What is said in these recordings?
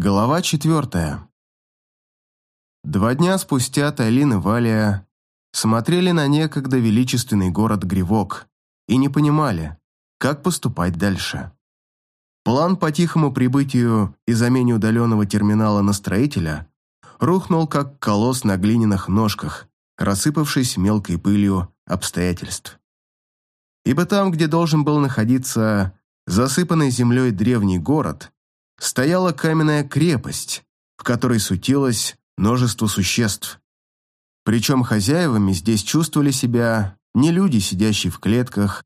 Глава четвертая. Два дня спустя Тайлин и Валия смотрели на некогда величественный город Гривок и не понимали, как поступать дальше. План по тихому прибытию и замене удаленного терминала на строителя рухнул как колосс на глиняных ножках, рассыпавшись мелкой пылью обстоятельств. Ибо там, где должен был находиться засыпанный землей древний город, стояла каменная крепость, в которой сутилось множество существ. Причем хозяевами здесь чувствовали себя не люди, сидящие в клетках,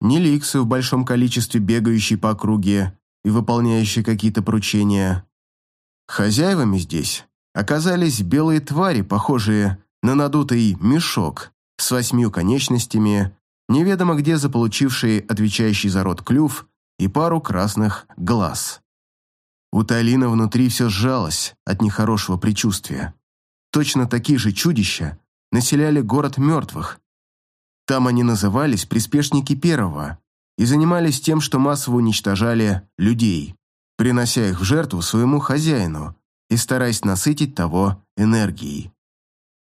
не ликсы в большом количестве бегающие по округе и выполняющие какие-то поручения. Хозяевами здесь оказались белые твари, похожие на надутый мешок с восьмью конечностями, неведомо где заполучившие отвечающий за рот клюв и пару красных глаз. У Тайлина внутри все сжалось от нехорошего предчувствия. Точно такие же чудища населяли город мертвых. Там они назывались приспешники первого и занимались тем, что массово уничтожали людей, принося их в жертву своему хозяину и стараясь насытить того энергией.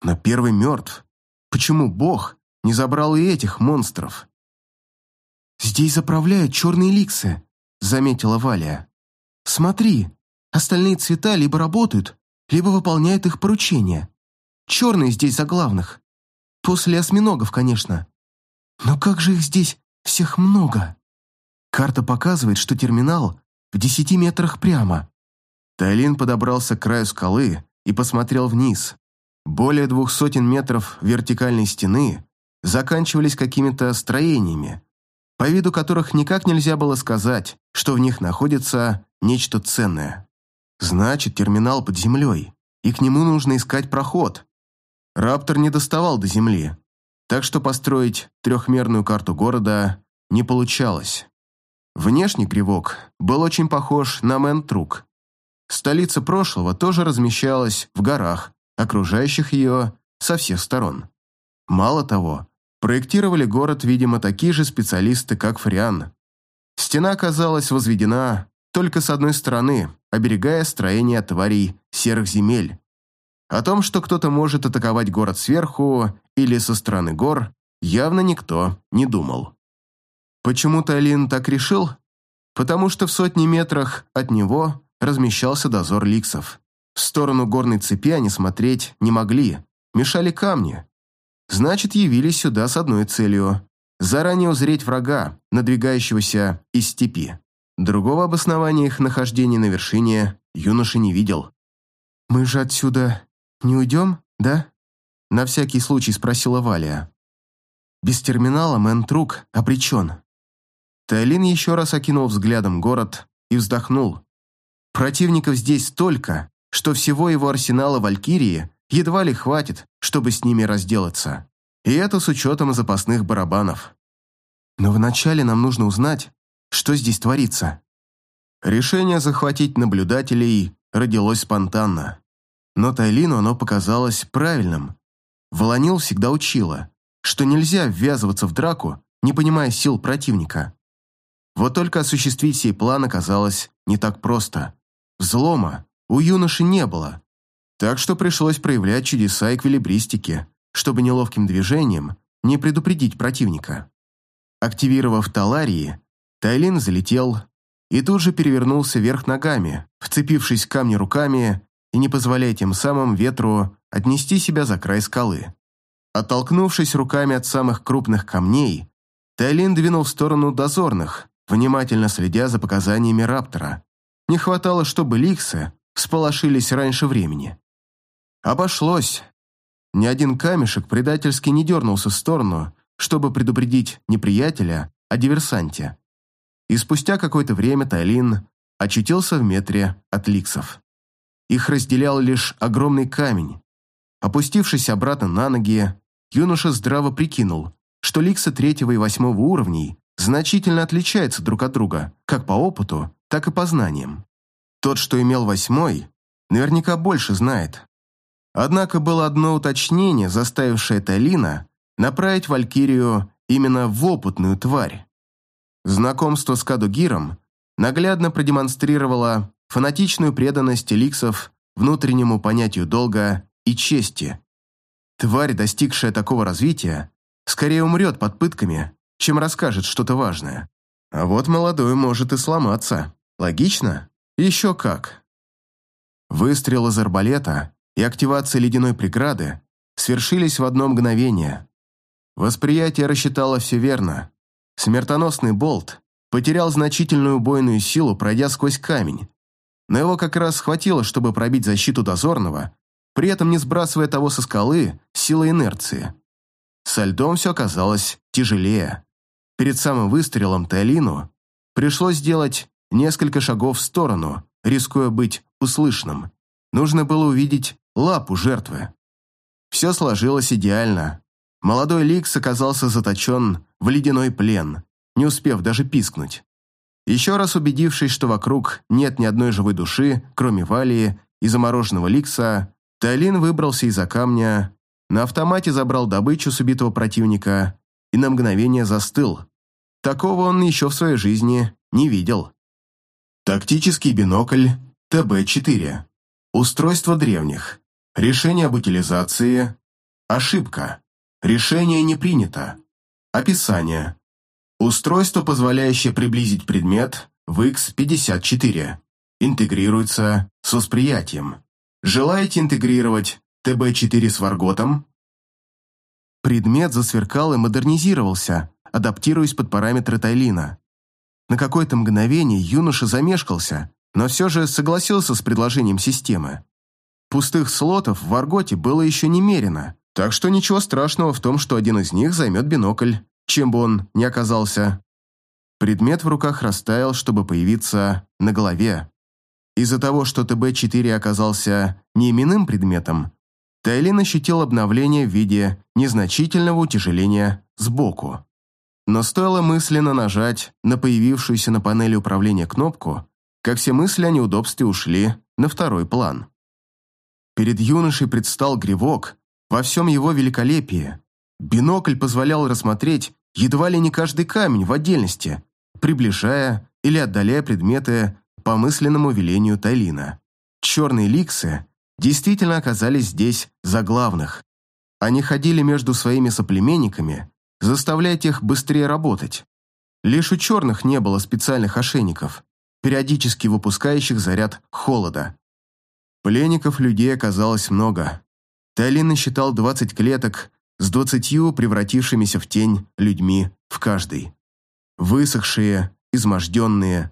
Но первый мертв. Почему Бог не забрал и этих монстров? «Здесь заправляют черные ликсы», — заметила Валя. Смотри, остальные цвета либо работают, либо выполняют их поручения. Черные здесь за главных. После осьминогов, конечно. Но как же их здесь всех много? Карта показывает, что терминал в десяти метрах прямо. Тайлин подобрался к краю скалы и посмотрел вниз. Более двух сотен метров вертикальной стены заканчивались какими-то строениями, по виду которых никак нельзя было сказать, что в них находится нечто ценное. Значит, терминал под землей, и к нему нужно искать проход. Раптор не доставал до земли, так что построить трехмерную карту города не получалось. Внешний кривок был очень похож на Мэнтрук. Столица прошлого тоже размещалась в горах, окружающих ее со всех сторон. Мало того, проектировали город, видимо, такие же специалисты, как Фриан. Стена оказалась возведена только с одной стороны, оберегая строение тварей серых земель. О том, что кто-то может атаковать город сверху или со стороны гор, явно никто не думал. Почему-то Алин так решил, потому что в сотни метрах от него размещался дозор ликсов. В сторону горной цепи они смотреть не могли, мешали камни. Значит, явились сюда с одной целью – заранее узреть врага, надвигающегося из степи. Другого обоснования их нахождения на вершине юноша не видел. «Мы же отсюда не уйдем, да?» На всякий случай спросила Валя. Без терминала Мэн-Трук обречен. Тайлин еще раз окинул взглядом город и вздохнул. Противников здесь столько, что всего его арсенала Валькирии едва ли хватит, чтобы с ними разделаться. И это с учетом запасных барабанов. Но вначале нам нужно узнать, что здесь творится? Решение захватить наблюдателей родилось спонтанно. Но Тайлину оно показалось правильным. Волонил всегда учила, что нельзя ввязываться в драку, не понимая сил противника. Вот только осуществить сей план оказалось не так просто. Взлома у юноши не было, так что пришлось проявлять чудеса эквилибристики, чтобы неловким движением не предупредить противника. Активировав таларии, Тайлин залетел и тут же перевернулся вверх ногами, вцепившись в камни руками и не позволяя тем самым ветру отнести себя за край скалы. Оттолкнувшись руками от самых крупных камней, Тайлин двинул в сторону дозорных, внимательно следя за показаниями Раптора. Не хватало, чтобы ликсы всполошились раньше времени. Обошлось. Ни один камешек предательски не дернулся в сторону, чтобы предупредить неприятеля о диверсанте и спустя какое-то время Тайлин очутился в метре от ликсов. Их разделял лишь огромный камень. Опустившись обратно на ноги, юноша здраво прикинул, что ликсы третьего и восьмого уровней значительно отличаются друг от друга, как по опыту, так и по знаниям. Тот, что имел восьмой, наверняка больше знает. Однако было одно уточнение, заставившее Талина направить Валькирию именно в опытную тварь. Знакомство с Кадугиром наглядно продемонстрировало фанатичную преданность эликсов внутреннему понятию долга и чести. Тварь, достигшая такого развития, скорее умрет под пытками, чем расскажет что-то важное. А вот молодой может и сломаться. Логично? Еще как. Выстрел из арбалета и активация ледяной преграды свершились в одно мгновение. Восприятие рассчитало все верно. Смертоносный болт потерял значительную убойную силу, пройдя сквозь камень, но его как раз хватило, чтобы пробить защиту дозорного, при этом не сбрасывая того со скалы силой инерции. Со льдом все оказалось тяжелее. Перед самым выстрелом Теолину пришлось сделать несколько шагов в сторону, рискуя быть услышанным. Нужно было увидеть лапу жертвы. Все сложилось идеально. Молодой Ликс оказался заточен в ледяной плен, не успев даже пискнуть. Еще раз убедившись, что вокруг нет ни одной живой души, кроме Валии и замороженного Ликса, Тайлин выбрался из-за камня, на автомате забрал добычу с убитого противника и на мгновение застыл. Такого он еще в своей жизни не видел. Тактический бинокль ТБ-4. Устройство древних. Решение об утилизации. Ошибка. Решение не принято. Описание. Устройство, позволяющее приблизить предмет в X54. Интегрируется с восприятием. Желаете интегрировать ТБ-4 с Варготом? Предмет засверкал и модернизировался, адаптируясь под параметры Тайлина. На какое-то мгновение юноша замешкался, но все же согласился с предложением системы. Пустых слотов в Варготе было еще немерено, так что ничего страшного в том, что один из них займет бинокль, чем бы он ни оказался. Предмет в руках растаял, чтобы появиться на голове. Из-за того, что ТБ-4 оказался неименным предметом, Тайлин ощутил обновление в виде незначительного утяжеления сбоку. Но стоило мысленно нажать на появившуюся на панели управления кнопку, как все мысли о неудобстве ушли на второй план. Перед юношей предстал гривок во всем его великолепии. Бинокль позволял рассмотреть едва ли не каждый камень в отдельности, приближая или отдаляя предметы по мысленному велению Тайлина. Черные ликсы действительно оказались здесь за главных. Они ходили между своими соплеменниками, заставляя тех быстрее работать. Лишь у черных не было специальных ошейников, периодически выпускающих заряд холода. Пленников людей оказалось много. Тайлин насчитал 20 клеток с двадцатью превратившимися в тень людьми в каждой. Высохшие, изможденные,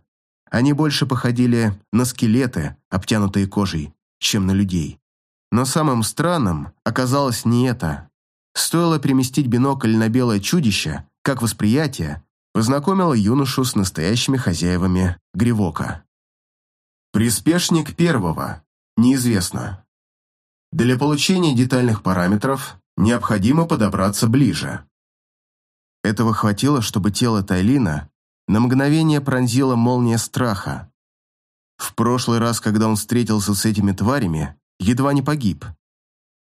они больше походили на скелеты, обтянутые кожей, чем на людей. Но самым странным оказалось не это. Стоило переместить бинокль на белое чудище, как восприятие познакомило юношу с настоящими хозяевами Гривока. Приспешник первого. Неизвестно. Для получения детальных параметров необходимо подобраться ближе. Этого хватило, чтобы тело Тайлина на мгновение пронзила молния страха. В прошлый раз, когда он встретился с этими тварями, едва не погиб.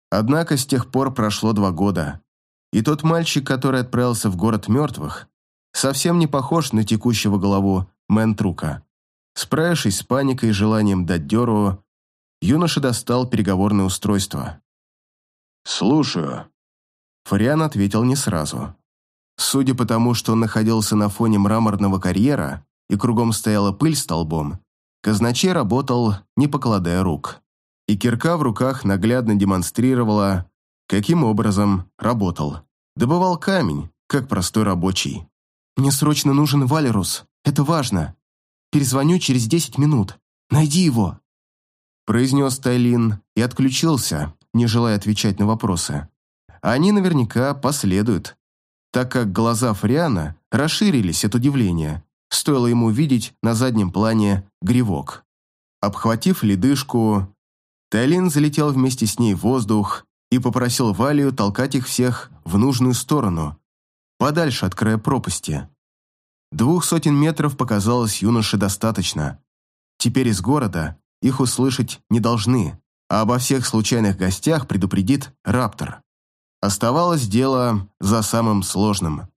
Однако с тех пор прошло два года, и тот мальчик, который отправился в город мертвых, совсем не похож на текущего голову Мэнтрука. Справившись с паникой и желанием дать дёру, юноша достал переговорное устройство. «Слушаю». Фариан ответил не сразу. Судя по тому, что он находился на фоне мраморного карьера и кругом стояла пыль столбом, казначей работал, не покладая рук. И кирка в руках наглядно демонстрировала, каким образом работал. Добывал камень, как простой рабочий. «Мне срочно нужен Валерус, это важно. Перезвоню через десять минут. Найди его!» Произнес Тайлин и отключился, не желая отвечать на вопросы. Они наверняка последуют, так как глаза Фриана расширились от удивления, стоило ему увидеть на заднем плане гривок. Обхватив ледышку, Тайлин залетел вместе с ней в воздух и попросил Валию толкать их всех в нужную сторону, подальше от края пропасти. Двух сотен метров показалось юноше достаточно. Теперь из города их услышать не должны, а обо всех случайных гостях предупредит Раптор. Оставалось дело за самым сложным.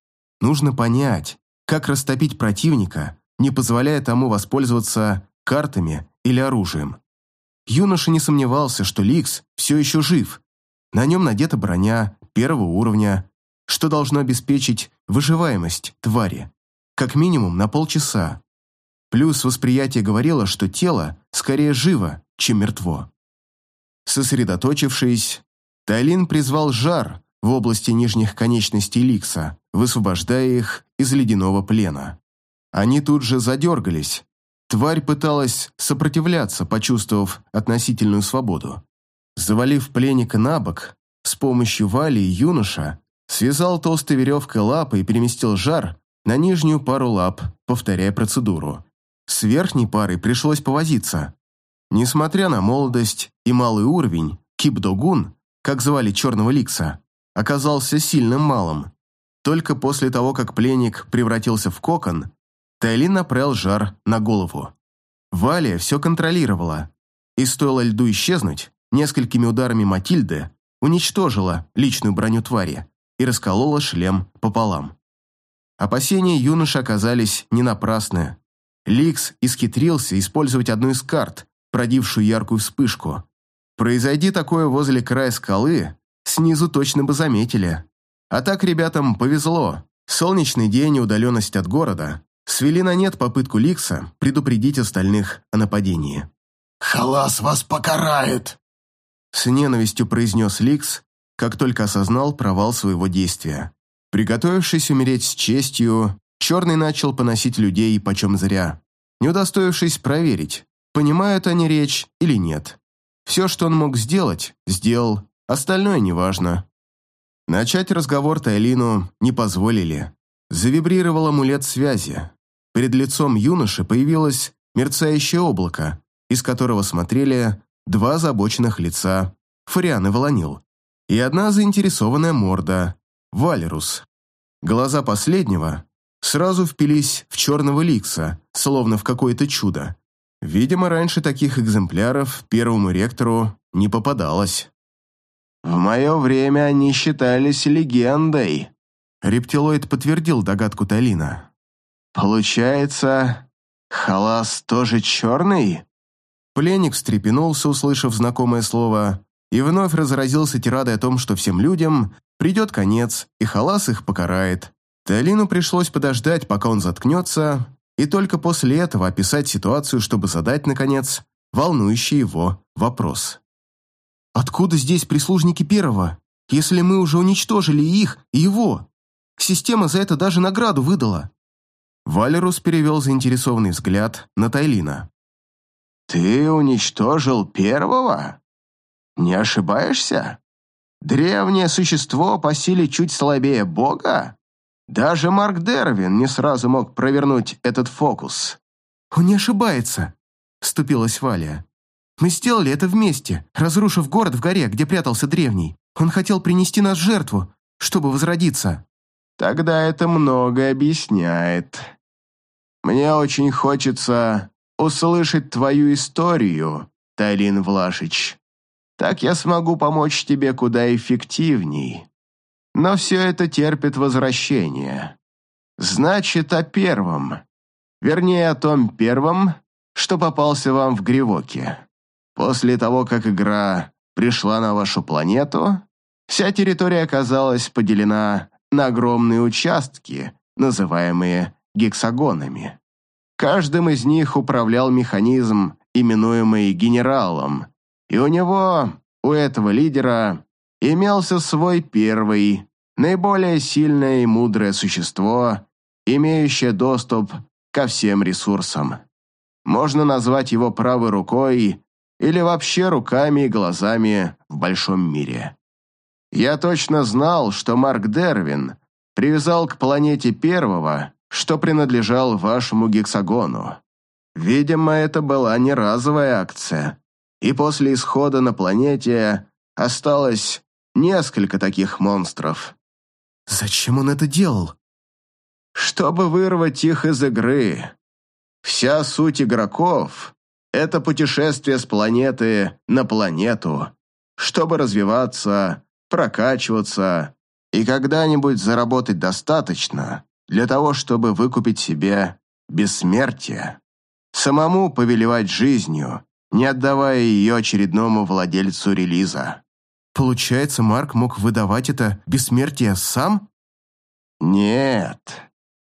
Нужно понять, как растопить противника, не позволяя тому воспользоваться картами или оружием. Юноша не сомневался, что Ликс все еще жив. На нем надета броня первого уровня, что должно обеспечить выживаемость твари, как минимум на полчаса. Плюс восприятие говорило, что тело скорее живо, чем мертво. Сосредоточившись, Тайлин призвал жар в области нижних конечностей Ликса, высвобождая их из ледяного плена. Они тут же задергались. Тварь пыталась сопротивляться, почувствовав относительную свободу. Завалив пленника на бок, с помощью вали юноша связал толстой веревкой лапы и переместил жар на нижнюю пару лап, повторяя процедуру. С верхней парой пришлось повозиться. Несмотря на молодость и малый уровень, Кипдогун, как звали черного ликса, оказался сильным малым. Только после того, как пленник превратился в кокон, Тайлин направил жар на голову. Валия все контролировала, и стоило льду исчезнуть, несколькими ударами Матильды уничтожила личную броню твари и расколола шлем пополам. Опасения юноши оказались не напрасны. Ликс исхитрился использовать одну из карт, продившую яркую вспышку. Произойди такое возле края скалы, снизу точно бы заметили. А так ребятам повезло. Солнечный день и удаленность от города свели на нет попытку Ликса предупредить остальных о нападении. «Халас вас покарает!» С ненавистью произнес Ликс, как только осознал провал своего действия. Приготовившись умереть с честью, Черный начал поносить людей почем зря, не удостоившись проверить, понимают они речь или нет. Все, что он мог сделать, сделал, остальное неважно. Начать разговор Тайлину не позволили. Завибрировал амулет связи. Перед лицом юноши появилось мерцающее облако, из которого смотрели два забоченных лица, Фариан и Волонил, и одна заинтересованная морда, Валерус. Глаза последнего сразу впились в черного ликса, словно в какое-то чудо. Видимо, раньше таких экземпляров первому ректору не попадалось. «В мое время они считались легендой», — рептилоид подтвердил догадку Талина. «Получается, Халас тоже черный?» Пленник встрепенулся, услышав знакомое слово, и вновь разразился тирадой о том, что всем людям придет конец, и Халас их покарает. Талину пришлось подождать, пока он заткнется, и только после этого описать ситуацию, чтобы задать, наконец, волнующий его вопрос. «Откуда здесь прислужники первого, если мы уже уничтожили их и его? Система за это даже награду выдала». Валерус перевел заинтересованный взгляд на Тайлина. «Ты уничтожил первого? Не ошибаешься? Древнее существо по силе чуть слабее бога? Даже Марк Дервин не сразу мог провернуть этот фокус. «Он не ошибается», — вступилась Валя. «Мы сделали это вместе, разрушив город в горе, где прятался древний. Он хотел принести нас в жертву, чтобы возродиться». «Тогда это многое объясняет. Мне очень хочется услышать твою историю, Тайлин Влашич. Так я смогу помочь тебе куда эффективней. Но все это терпит возвращение. Значит, о первом. Вернее, о том первом, что попался вам в Гривоке. После того, как игра пришла на вашу планету, вся территория оказалась поделена на огромные участки, называемые гексагонами. Каждым из них управлял механизм, именуемый генералом, и у него, у этого лидера, имелся свой первый, наиболее сильное и мудрое существо, имеющее доступ ко всем ресурсам. Можно назвать его правой рукой или вообще руками и глазами в большом мире. Я точно знал, что Марк Дервин привязал к планете первого, что принадлежал вашему гексагону. Видимо, это была не разовая акция, и после исхода на планете осталось несколько таких монстров. Зачем он это делал? Чтобы вырвать их из игры. Вся суть игроков — это путешествие с планеты на планету, чтобы развиваться, прокачиваться и когда-нибудь заработать достаточно для того, чтобы выкупить себе бессмертие. самому повелевать жизнью, не отдавая ее очередному владельцу релиза. Получается, Марк мог выдавать это бессмертие сам? Нет.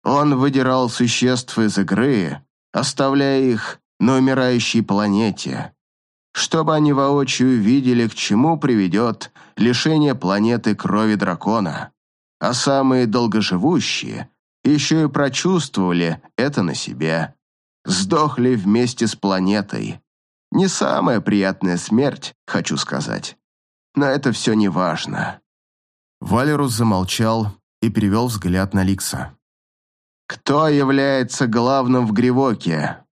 Он выдирал существ из игры, оставляя их на умирающей планете, чтобы они воочию видели, к чему приведет лишение планеты крови дракона. А самые долгоживущие еще и прочувствовали это на себе. Сдохли вместе с планетой. Не самая приятная смерть, хочу сказать. Но это все не важно. Валерус замолчал и перевел взгляд на Ликса. «Кто является главным в Гривоке?»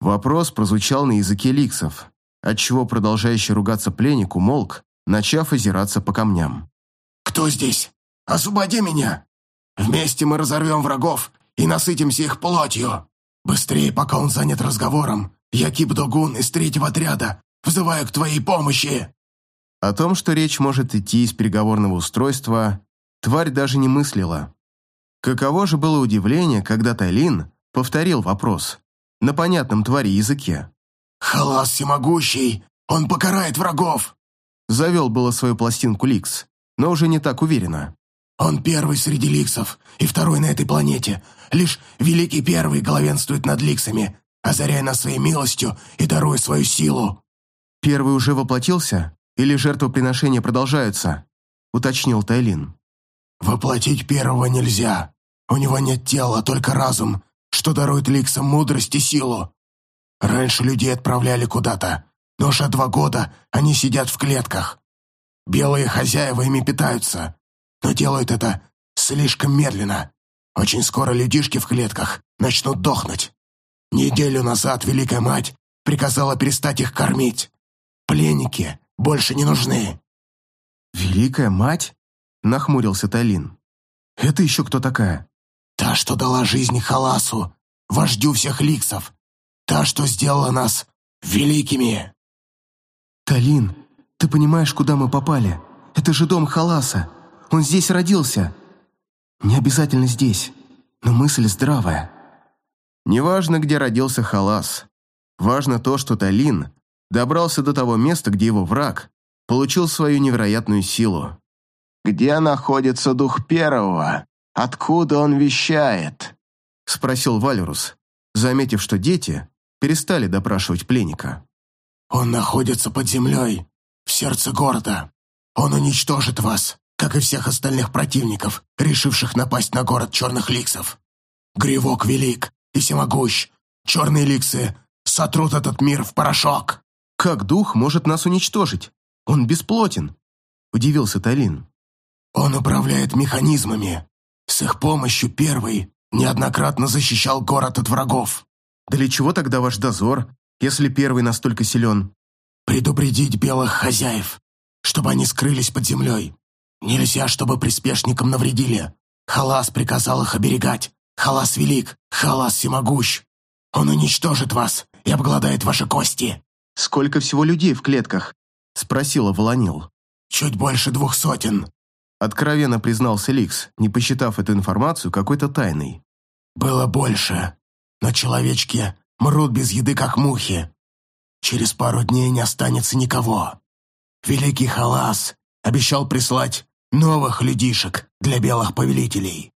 Вопрос прозвучал на языке Ликсов, отчего продолжающий ругаться пленник умолк, начав озираться по камням. «Кто здесь? Освободи меня! Вместе мы разорвем врагов и насытимся их плотью! Быстрее, пока он занят разговором, я Кип-Догун из третьего отряда, взываю к твоей помощи!» О том, что речь может идти из переговорного устройства, тварь даже не мыслила. Каково же было удивление, когда Тайлин повторил вопрос на понятном твари языке. «Халас всемогущий! Он покарает врагов!» Завел было свою пластинку Ликс, но уже не так уверенно. «Он первый среди ликсов и второй на этой планете. Лишь Великий Первый главенствует над ликсами, озаряя нас своей милостью и даруя свою силу». «Первый уже воплотился? Или жертвоприношения продолжаются?» — уточнил Тайлин. «Воплотить первого нельзя. У него нет тела, только разум, что дарует ликсам мудрость и силу. Раньше людей отправляли куда-то, но уже два года они сидят в клетках. Белые хозяева ими питаются, но делают это слишком медленно. Очень скоро людишки в клетках начнут дохнуть. Неделю назад Великая Мать приказала перестать их кормить. Пленники больше не нужны». «Великая Мать?» – нахмурился Талин. «Это еще кто такая?» «Та, что дала жизнь Халасу, вождю всех ликсов. Та, что сделала нас великими». «Талин, ты понимаешь, куда мы попали? Это же дом Халаса. Он здесь родился. Не обязательно здесь, но мысль здравая». Неважно, где родился Халас. Важно то, что Талин добрался до того места, где его враг получил свою невероятную силу. «Где находится дух первого? Откуда он вещает?» — спросил Валерус, заметив, что дети перестали допрашивать пленника. «Он находится под землей, в сердце города. Он уничтожит вас, как и всех остальных противников, решивших напасть на город черных ликсов. Гривок велик и всемогущ. Черные ликсы сотрут этот мир в порошок». «Как дух может нас уничтожить? Он бесплотен», — удивился Талин. «Он управляет механизмами. С их помощью первый неоднократно защищал город от врагов. Для чего тогда ваш дозор, если первый настолько силен? Предупредить белых хозяев, чтобы они скрылись под землей. Нельзя, чтобы приспешникам навредили. Халас приказал их оберегать. Халас велик, Халас всемогущ. Он уничтожит вас и обгладает ваши кости. «Сколько всего людей в клетках?» — спросила Волонил. «Чуть больше двух сотен», — откровенно признался Ликс, не посчитав эту информацию какой-то тайной. «Было больше, но человечки мрут без еды, как мухи. Через пару дней не останется никого. Великий Халас обещал прислать новых людишек для белых повелителей».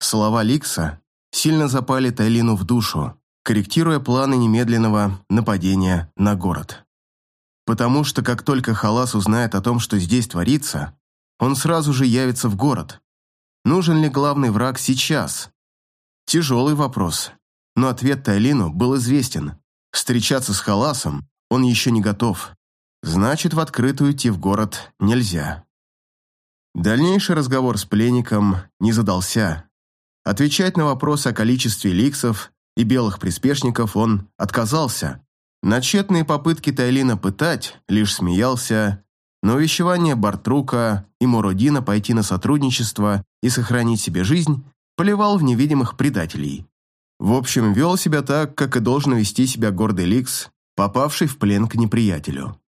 Слова Ликса сильно запали Тайлину в душу, корректируя планы немедленного нападения на город. Потому что как только Халас узнает о том, что здесь творится, он сразу же явится в город. Нужен ли главный враг сейчас? Тяжелый вопрос, но ответ Тайлину был известен. Встречаться с Халасом он еще не готов. Значит, в открытую идти в город нельзя. Дальнейший разговор с пленником не задался. Отвечать на вопросы о количестве ликсов и белых приспешников он отказался. На тщетные попытки Тайлина пытать лишь смеялся, но увещевание Бартрука и Муродина пойти на сотрудничество и сохранить себе жизнь поливал в невидимых предателей. В общем, вел себя так, как и должен вести себя гордый Ликс, попавший в плен к неприятелю.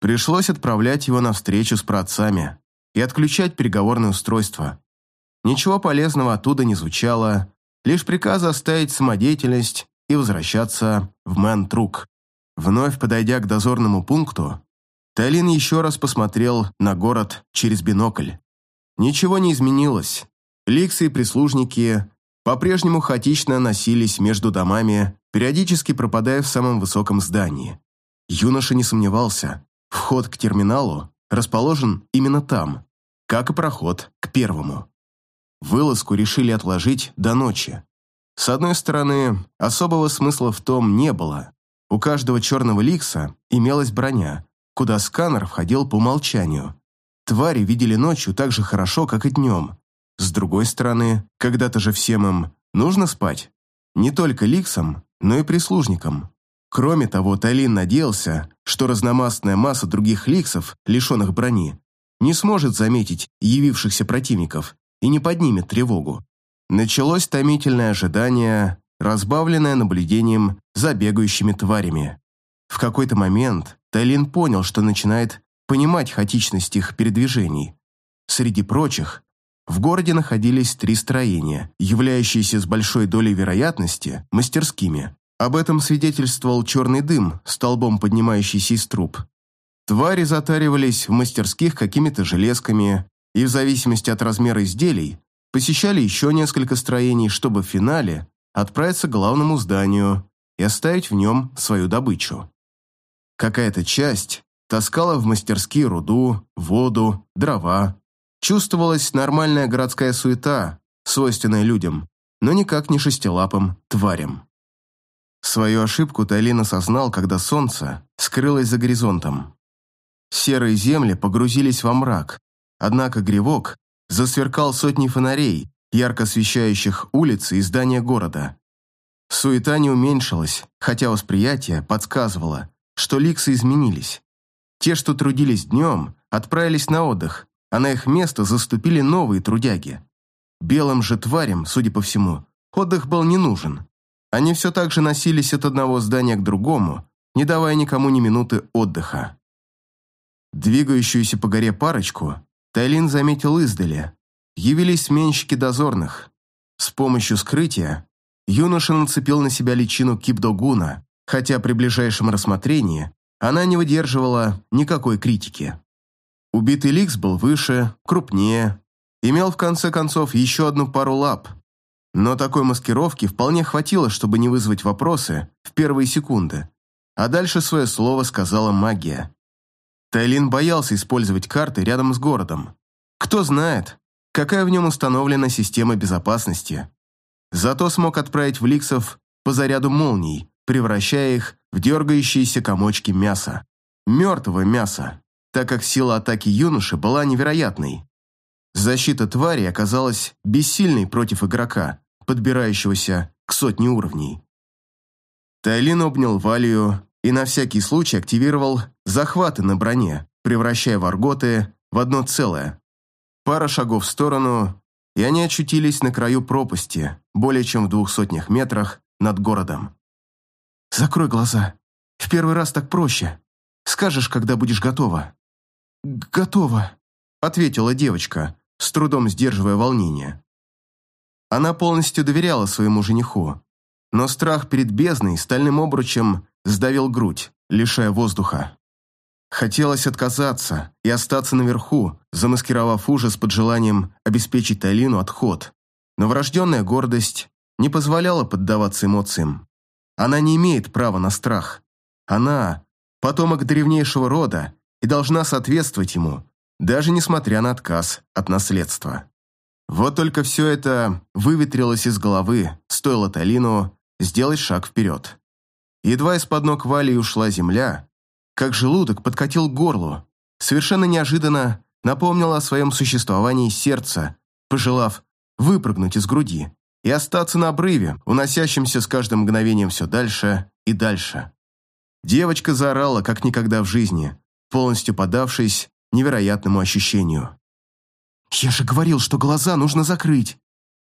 Пришлось отправлять его на встречу с праотцами и отключать переговорное устройство. Ничего полезного оттуда не звучало, Лишь приказы оставить самодеятельность и возвращаться в Мэн-Трук. Вновь подойдя к дозорному пункту, Тайлин еще раз посмотрел на город через бинокль. Ничего не изменилось. Ликсы и прислужники по-прежнему хаотично носились между домами, периодически пропадая в самом высоком здании. Юноша не сомневался, вход к терминалу расположен именно там, как и проход к первому. Вылазку решили отложить до ночи. С одной стороны, особого смысла в том не было. У каждого черного ликса имелась броня, куда сканер входил по умолчанию. Твари видели ночью так же хорошо, как и днем. С другой стороны, когда-то же всем им нужно спать. Не только ликсам, но и прислужникам. Кроме того, Талин надеялся, что разномастная масса других ликсов, лишенных брони, не сможет заметить явившихся противников и не поднимет тревогу. Началось томительное ожидание, разбавленное наблюдением за бегающими тварями. В какой-то момент Тайлин понял, что начинает понимать хаотичность их передвижений. Среди прочих, в городе находились три строения, являющиеся с большой долей вероятности мастерскими. Об этом свидетельствовал черный дым, столбом поднимающийся из труб. Твари затаривались в мастерских какими-то железками и в зависимости от размера изделий посещали еще несколько строений, чтобы в финале отправиться к главному зданию и оставить в нем свою добычу. Какая-то часть таскала в мастерские руду, воду, дрова. Чувствовалась нормальная городская суета, свойственная людям, но никак не шестилапым тварям. Свою ошибку Тайлин осознал, когда солнце скрылось за горизонтом. Серые земли погрузились во мрак, однако гривок засверкал сотни фонарей, ярко освещающих улицы и здания города. Суета не уменьшилась, хотя восприятие подсказывало, что ликсы изменились. Те, что трудились днем, отправились на отдых, а на их место заступили новые трудяги. Белым же тварям, судя по всему, отдых был не нужен. Они все так же носились от одного здания к другому, не давая никому ни минуты отдыха. Двигающуюся по горе парочку Тайлин заметил издали. Явились сменщики дозорных. С помощью скрытия юноша нацепил на себя личину Кипдогуна, хотя при ближайшем рассмотрении она не выдерживала никакой критики. Убитый Ликс был выше, крупнее, имел в конце концов еще одну пару лап, но такой маскировки вполне хватило, чтобы не вызвать вопросы в первые секунды, а дальше свое слово сказала магия. Тайлин боялся использовать карты рядом с городом. Кто знает, какая в нем установлена система безопасности. Зато смог отправить в ликсов по заряду молний, превращая их в дергающиеся комочки мяса. Мертвого мяса, так как сила атаки юноши была невероятной. Защита твари оказалась бессильной против игрока, подбирающегося к сотне уровней. Тайлин обнял Валию и на всякий случай активировал захваты на броне, превращая варготы в одно целое. Пара шагов в сторону, и они очутились на краю пропасти, более чем в двух сотнях метрах над городом. «Закрой глаза. В первый раз так проще. Скажешь, когда будешь готова». «Готова», — ответила девочка, с трудом сдерживая волнение. Она полностью доверяла своему жениху, но страх перед бездной стальным обручем сдавил грудь, лишая воздуха. Хотелось отказаться и остаться наверху, замаскировав ужас под желанием обеспечить Тайлину отход. Но врожденная гордость не позволяла поддаваться эмоциям. Она не имеет права на страх. Она – потомок древнейшего рода и должна соответствовать ему, даже несмотря на отказ от наследства. Вот только все это выветрилось из головы, стоило Талину сделать шаг вперед. Едва из-под ног Вали ушла земля, как желудок подкатил к горлу. Совершенно неожиданно напомнил о своем существовании сердце, пожелав выпрыгнуть из груди и остаться на обрыве, уносящемся с каждым мгновением все дальше и дальше. Девочка заорала, как никогда в жизни, полностью подавшись невероятному ощущению. «Я же говорил, что глаза нужно закрыть!»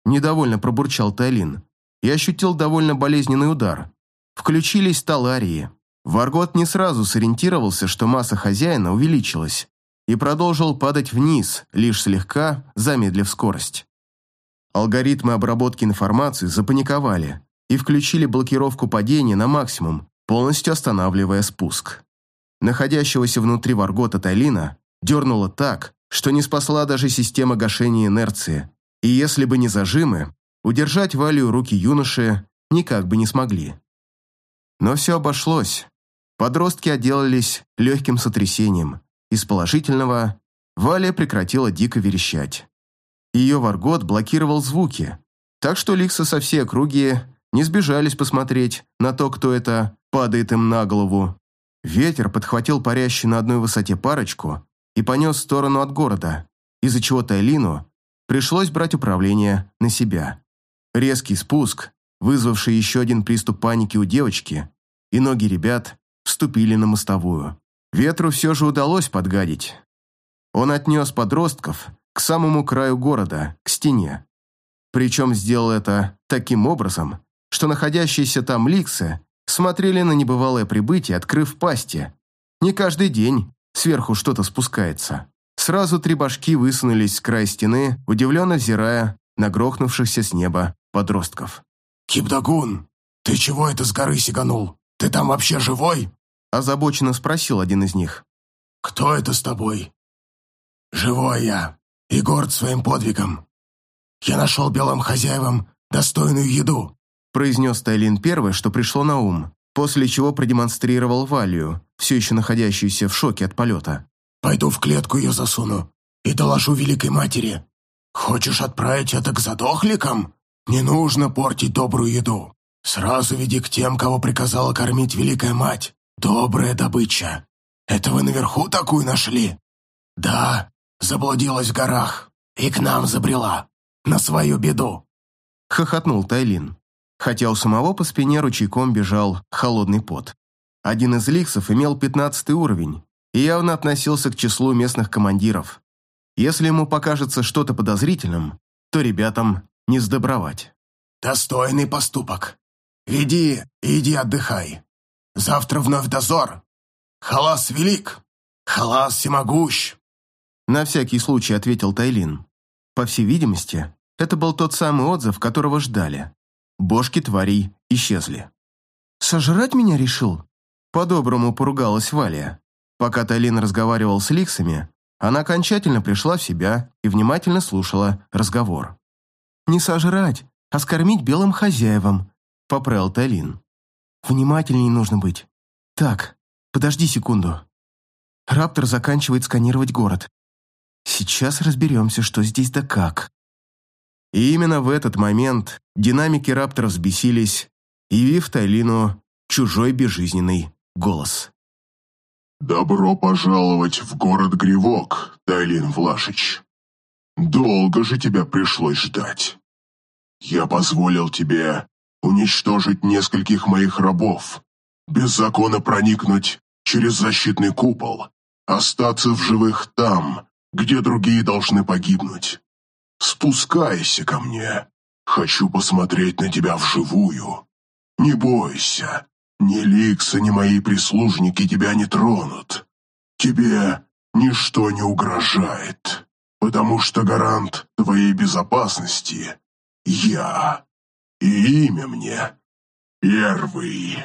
Недовольно пробурчал Тайлин и ощутил довольно болезненный удар. Включились таларии. Варгот не сразу сориентировался, что масса хозяина увеличилась, и продолжил падать вниз, лишь слегка замедлив скорость. Алгоритмы обработки информации запаниковали и включили блокировку падения на максимум, полностью останавливая спуск. Находящегося внутри Варгота Тайлина дернуло так, что не спасла даже система гашения инерции, и если бы не зажимы, удержать Валию руки юноши никак бы не смогли. Но все обошлось. Подростки отделались легким сотрясением. Из положительного Валя прекратила дико верещать. Ее варгот блокировал звуки, так что Ликса со всей округи не сбежались посмотреть на то, кто это падает им на голову. Ветер подхватил парящую на одной высоте парочку и понес в сторону от города, из-за чего Тайлину пришлось брать управление на себя. Резкий спуск, вызвавший еще один приступ паники у девочки, и ноги ребят вступили на мостовую. Ветру все же удалось подгадить. Он отнес подростков к самому краю города, к стене. Причем сделал это таким образом, что находящиеся там ликсы смотрели на небывалое прибытие, открыв пасти. Не каждый день сверху что-то спускается. Сразу три башки высунулись с края стены, удивленно взирая на грохнувшихся с неба подростков. «Кипдагун, ты чего это с горы сиганул? Ты там вообще живой?» Озабоченно спросил один из них. «Кто это с тобой?» «Живой я и горд своим подвигом. Я нашел белым хозяевам достойную еду произнес Тайлин первое, что пришло на ум, после чего продемонстрировал Валию, все еще находящуюся в шоке от полета. «Пойду в клетку ее засуну и доложу Великой Матери. Хочешь отправить это к задохликам? Не нужно портить добрую еду. Сразу веди к тем, кого приказала кормить Великая Мать. Добрая добыча. Это вы наверху такую нашли?» «Да, заблудилась в горах и к нам забрела. На свою беду», — хохотнул Тайлин хотя у самого по спине ручейком бежал холодный пот. Один из ликсов имел пятнадцатый уровень и явно относился к числу местных командиров. Если ему покажется что-то подозрительным, то ребятам не сдобровать. «Достойный поступок. Иди, иди отдыхай. Завтра вновь дозор. Халас велик, халас всемогущ». На всякий случай ответил Тайлин. По всей видимости, это был тот самый отзыв, которого ждали. Бошки тварей исчезли. «Сожрать меня решил?» По-доброму поругалась Валя. Пока Тайлин разговаривал с ликсами, она окончательно пришла в себя и внимательно слушала разговор. «Не сожрать, а скормить белым хозяевам», — поправил Тайлин. «Внимательнее нужно быть. Так, подожди секунду. Раптор заканчивает сканировать город. Сейчас разберемся, что здесь да как». И именно в этот момент динамики раптора взбесились, явив Тайлину чужой безжизненный голос. «Добро пожаловать в город Гривок, Тайлин Влашич. Долго же тебя пришлось ждать. Я позволил тебе уничтожить нескольких моих рабов, беззаконно проникнуть через защитный купол, остаться в живых там, где другие должны погибнуть. Спускайся ко мне. Хочу посмотреть на тебя вживую. Не бойся. Ни Ликса, ни мои прислужники тебя не тронут. Тебе ничто не угрожает, потому что гарант твоей безопасности — я. И имя мне — Первый.